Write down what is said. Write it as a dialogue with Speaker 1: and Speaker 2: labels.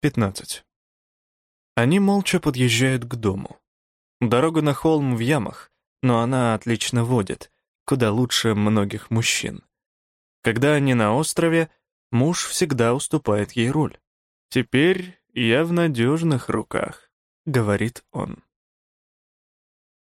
Speaker 1: 15. Они молча подъезжают к дому. Дорога на холм в ямах, но она отлично водит, куда лучше многих мужчин. Когда они на острове, муж всегда уступает ей руль. «Теперь я в надежных руках», — говорит он.